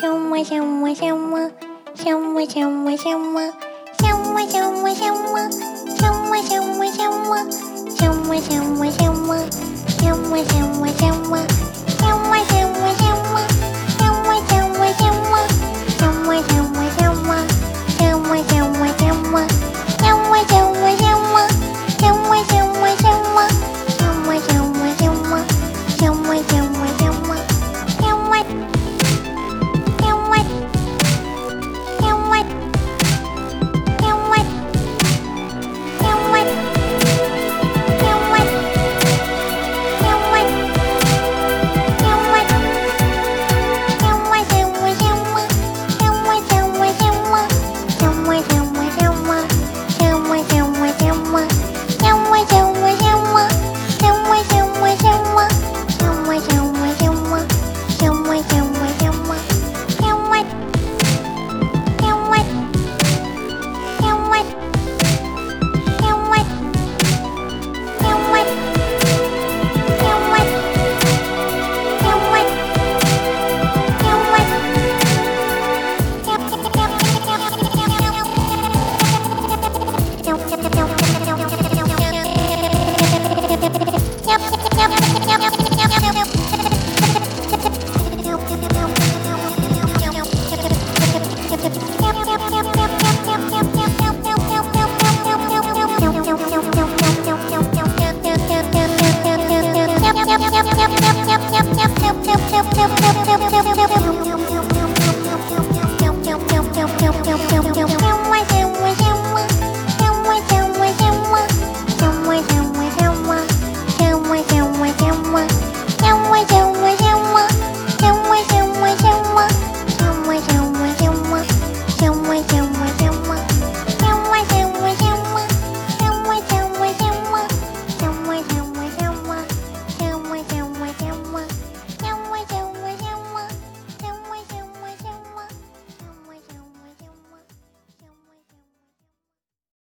小哇小哇小哇，小哇小哇小哇，小哇小哇小哇，小哇小哇小哇，小哇小哇小哇，小哇小哇小哇，小哇小哇小哇，小哇小哇小哇。Thank you.